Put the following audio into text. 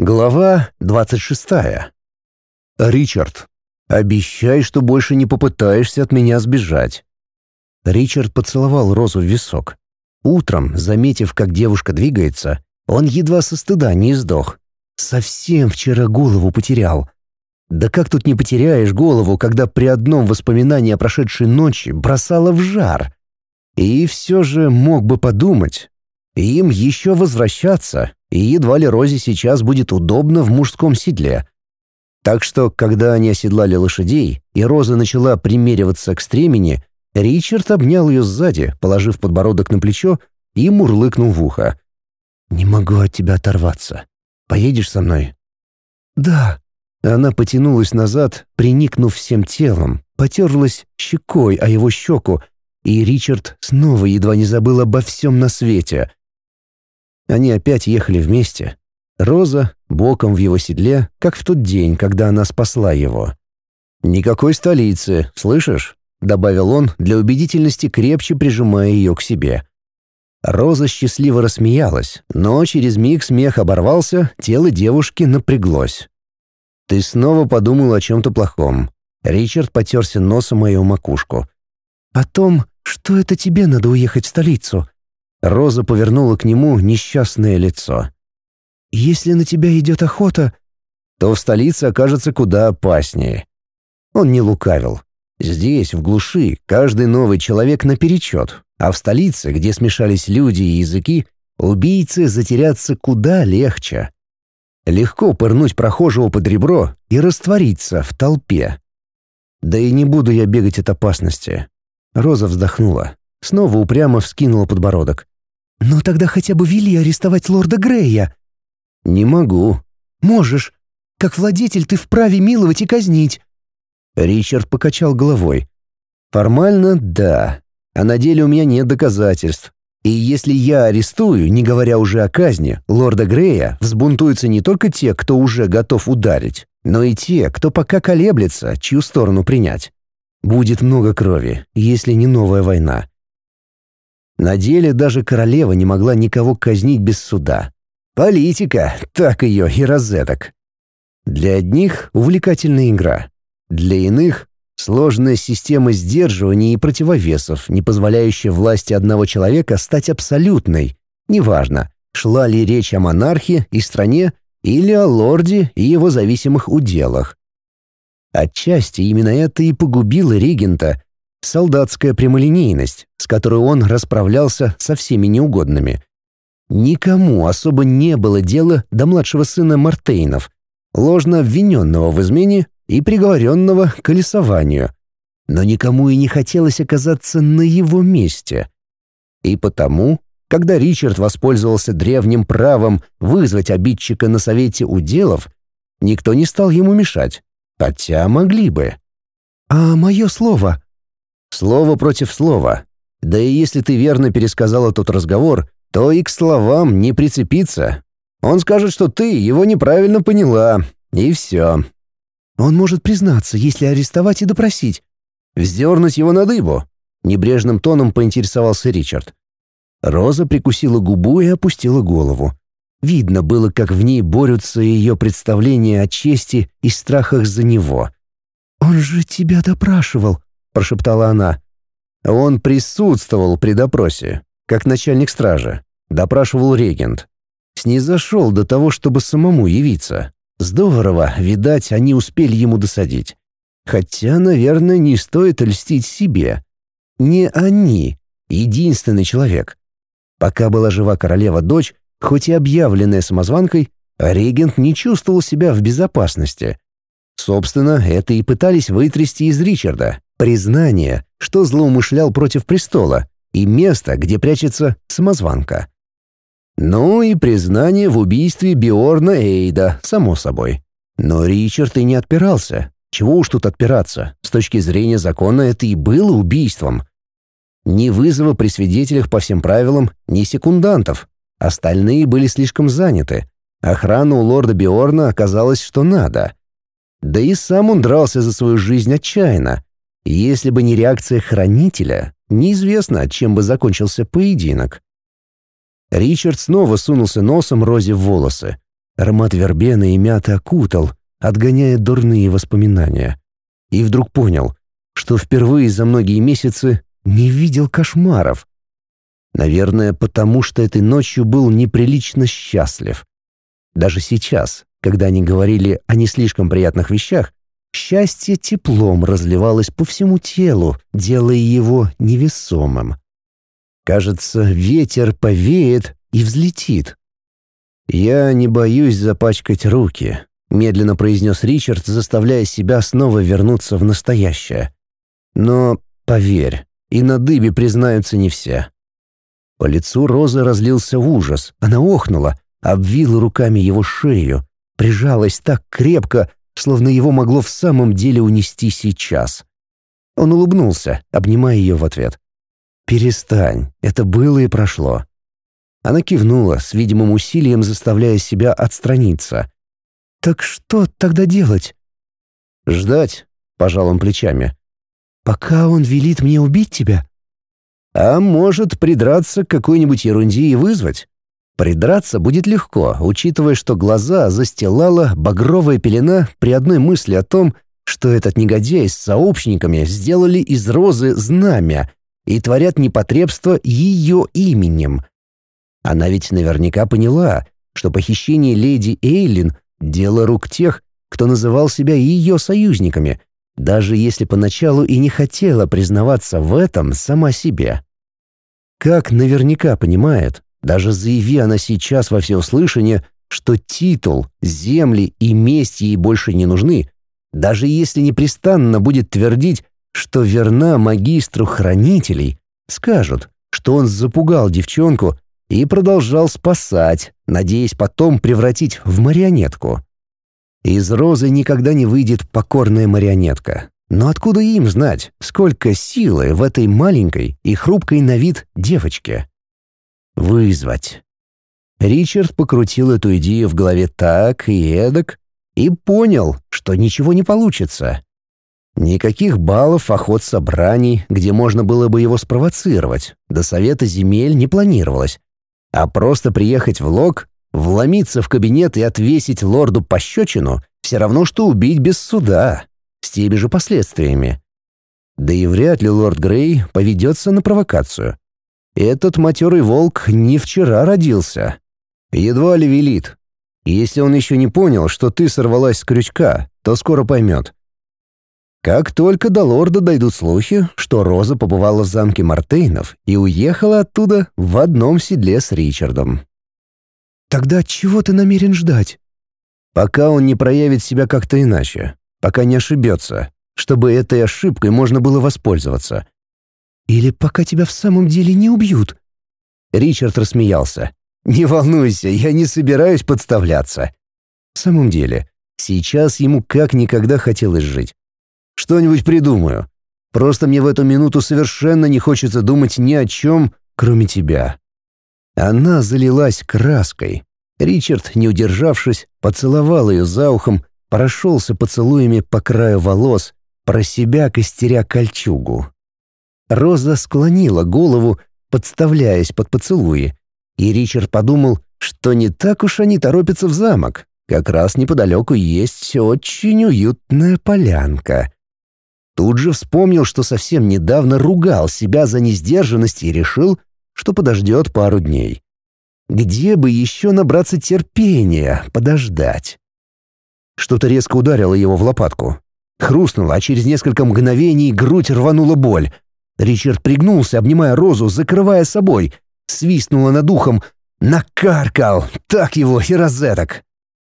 Глава 26. Ричард, обещай, что больше не попытаешься от меня сбежать. Ричард поцеловал Розу в висок. Утром, заметив, как девушка двигается, он едва со стыда не издох. Совсем вчера голову потерял. Да как тут не потеряешь голову, когда при одном воспоминании о прошедшей ночи бросало в жар? И все же мог бы подумать, им еще возвращаться, и едва ли Розе сейчас будет удобно в мужском седле. Так что, когда они оседлали лошадей, и Роза начала примериваться к стремени, Ричард обнял ее сзади, положив подбородок на плечо, и мурлыкнул в ухо. «Не могу от тебя оторваться. Поедешь со мной?» «Да». Она потянулась назад, приникнув всем телом, потерлась щекой о его щеку, и Ричард снова едва не забыл обо всем на свете. Они опять ехали вместе. Роза боком в его седле, как в тот день, когда она спасла его. «Никакой столицы, слышишь?» — добавил он, для убедительности крепче прижимая ее к себе. Роза счастливо рассмеялась, но через миг смех оборвался, тело девушки напряглось. «Ты снова подумал о чем-то плохом». Ричард потерся носом мою макушку. «О том, что это тебе надо уехать в столицу. Роза повернула к нему несчастное лицо. «Если на тебя идет охота, то в столице окажется куда опаснее». Он не лукавил. Здесь, в глуши, каждый новый человек наперечет, а в столице, где смешались люди и языки, убийцы затеряться куда легче. Легко пырнуть прохожего под ребро и раствориться в толпе. Да и не буду я бегать от опасности. Роза вздохнула. Снова упрямо вскинула подбородок. «Ну тогда хотя бы вели арестовать лорда Грея». «Не могу». «Можешь. Как владетель ты вправе миловать и казнить». Ричард покачал головой. «Формально — да. А на деле у меня нет доказательств. И если я арестую, не говоря уже о казни, лорда Грея, взбунтуются не только те, кто уже готов ударить, но и те, кто пока колеблется, чью сторону принять. Будет много крови, если не новая война. На деле даже королева не могла никого казнить без суда. Политика, так ее и розеток. Для одних — увлекательная игра. Для иных — сложная система сдерживания и противовесов, не позволяющая власти одного человека стать абсолютной. Неважно, шла ли речь о монархии и стране или о лорде и его зависимых уделах. Отчасти именно это и погубило регента, солдатская прямолинейность, с которой он расправлялся со всеми неугодными. Никому особо не было дела до младшего сына Мартейнов, ложно обвиненного в измене и приговоренного к колесованию. Но никому и не хотелось оказаться на его месте. И потому, когда Ричард воспользовался древним правом вызвать обидчика на совете уделов, никто не стал ему мешать, хотя могли бы. «А мое слово?» Слово против слова. Да и если ты верно пересказала тот разговор, то и к словам не прицепиться. Он скажет, что ты его неправильно поняла, и все. Он может признаться, если арестовать и допросить. Вздернуть его на дыбу. Небрежным тоном поинтересовался Ричард. Роза прикусила губу и опустила голову. Видно было, как в ней борются ее представления о чести и страхах за него. «Он же тебя допрашивал», — прошептала она. Он присутствовал при допросе, как начальник стражи. Допрашивал регент. Снизошел до того, чтобы самому явиться. Здорово, видать, они успели ему досадить. Хотя, наверное, не стоит льстить себе. Не они, единственный человек. Пока была жива королева-дочь, хоть и объявленная самозванкой, регент не чувствовал себя в безопасности. Собственно, это и пытались вытрясти из Ричарда. Признание, что злоумышлял против престола, и место, где прячется самозванка. Ну и признание в убийстве Биорна Эйда, само собой. Но Ричард и не отпирался. Чего уж тут отпираться? С точки зрения закона это и было убийством. Ни вызова при свидетелях по всем правилам, ни секундантов. Остальные были слишком заняты. Охрана у лорда Биорна оказалось, что надо. Да и сам он дрался за свою жизнь отчаянно. Если бы не реакция хранителя, неизвестно, чем бы закончился поединок. Ричард снова сунулся носом Розе в волосы. Аромат вербены и мяты окутал, отгоняя дурные воспоминания. И вдруг понял, что впервые за многие месяцы не видел кошмаров. Наверное, потому что этой ночью был неприлично счастлив. Даже сейчас, когда они говорили о не слишком приятных вещах, счастье теплом разливалось по всему телу, делая его невесомым. Кажется, ветер повеет и взлетит. «Я не боюсь запачкать руки», — медленно произнес Ричард, заставляя себя снова вернуться в настоящее. «Но, поверь, и на дыбе признаются не все». По лицу Розы разлился ужас. Она охнула, обвила руками его шею, прижалась так крепко, словно его могло в самом деле унести сейчас. Он улыбнулся, обнимая ее в ответ. «Перестань, это было и прошло». Она кивнула, с видимым усилием заставляя себя отстраниться. «Так что тогда делать?» «Ждать», — пожал он плечами. «Пока он велит мне убить тебя?» «А может, придраться к какой-нибудь ерунде и вызвать?» Придраться будет легко, учитывая, что глаза застилала багровая пелена при одной мысли о том, что этот негодяй с сообщниками сделали из розы знамя и творят непотребство ее именем. Она ведь наверняка поняла, что похищение леди Эйлин — дело рук тех, кто называл себя ее союзниками, даже если поначалу и не хотела признаваться в этом сама себе. Как наверняка понимает, даже заяви она сейчас во всеуслышание, что титул, земли и месть ей больше не нужны, даже если непрестанно будет твердить, что верна магистру хранителей, скажут, что он запугал девчонку и продолжал спасать, надеясь потом превратить в марионетку. Из розы никогда не выйдет покорная марионетка. Но откуда им знать, сколько силы в этой маленькой и хрупкой на вид девочке? Вызвать. Ричард покрутил эту идею в голове так и эдак и понял, что ничего не получится. Никаких баллов охот собраний, где можно было бы его спровоцировать, до совета земель не планировалось. А просто приехать в лог, вломиться в кабинет и отвесить лорду пощечину — все равно, что убить без суда, с теми же последствиями. Да и вряд ли лорд Грей поведется на провокацию. Этот матерый волк не вчера родился. Едва ли велит. Если он еще не понял, что ты сорвалась с крючка, то скоро поймет. Как только до лорда дойдут слухи, что Роза побывала в замке Мартейнов и уехала оттуда в одном седле с Ричардом. «Тогда чего ты намерен ждать?» «Пока он не проявит себя как-то иначе, пока не ошибется, чтобы этой ошибкой можно было воспользоваться. Или пока тебя в самом деле не убьют?» Ричард рассмеялся. «Не волнуйся, я не собираюсь подставляться». В самом деле, сейчас ему как никогда хотелось жить. «Что-нибудь придумаю. Просто мне в эту минуту совершенно не хочется думать ни о чем, кроме тебя». Она залилась краской. Ричард, не удержавшись, поцеловал ее за ухом, прошелся поцелуями по краю волос, про себя костеря кольчугу. Роза склонила голову, подставляясь под поцелуи, и Ричард подумал, что не так уж они торопятся в замок. Как раз неподалеку есть очень уютная полянка. Тут же вспомнил, что совсем недавно ругал себя за несдержанность и решил, что подождет пару дней. Где бы еще набраться терпения, подождать? Что-то резко ударило его в лопатку. Хрустнуло, а через несколько мгновений грудь рванула боль — Ричард пригнулся, обнимая Розу, закрывая собой. Свистнула над ухом. Накаркал! Так его и розеток!